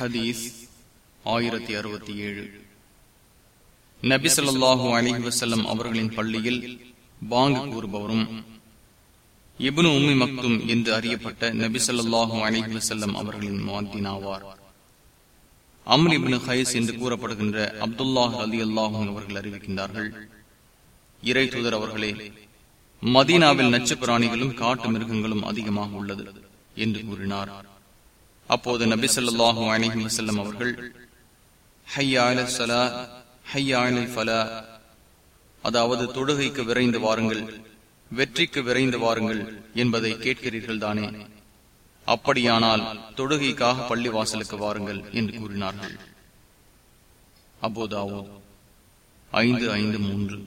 ஹதீஸ் ஆயிரத்தி அறுபத்தி ஏழு. நபிசல்லாஹு அலிஹி வசல்லம் அவர்களின் பள்ளியில் பாங்கு கூறுபவரும் இபுனு உம்மி மக்தும் என்று அறியப்பட்ட நபிசல்லாஹு அலிஹி வசல்லம் அவர்களின் மாதினாவார் அம்ர் இபின் ஹைஸ் என்று கூறப்படுகின்ற அப்துல்லாஹ் அலி அல்லாஹூன் அவர்கள் அறிவிக்கின்றார்கள் இறை தூதர் அவர்களே மதீனாவில் நச்சு பிராணிகளும் காட்டு மிருகங்களும் அதிகமாக உள்ளது என்று கூறினார். அப்போது நபி சொல்லாஹு அலிஹி வசல்லம் அவர்கள் அதாவது தொழுகைக்கு விரைந்து வாருங்கள் வெற்றிக்கு விரைந்து வாருங்கள் என்பதை கேட்கிறீர்கள் தானே. அப்படியானால் தொழுகைக்காக பள்ளி வாசலுக்கு வாருங்கள் என்று கூறினார்கள். அப்போதாவோ ஐந்து ஐந்து மூன்று.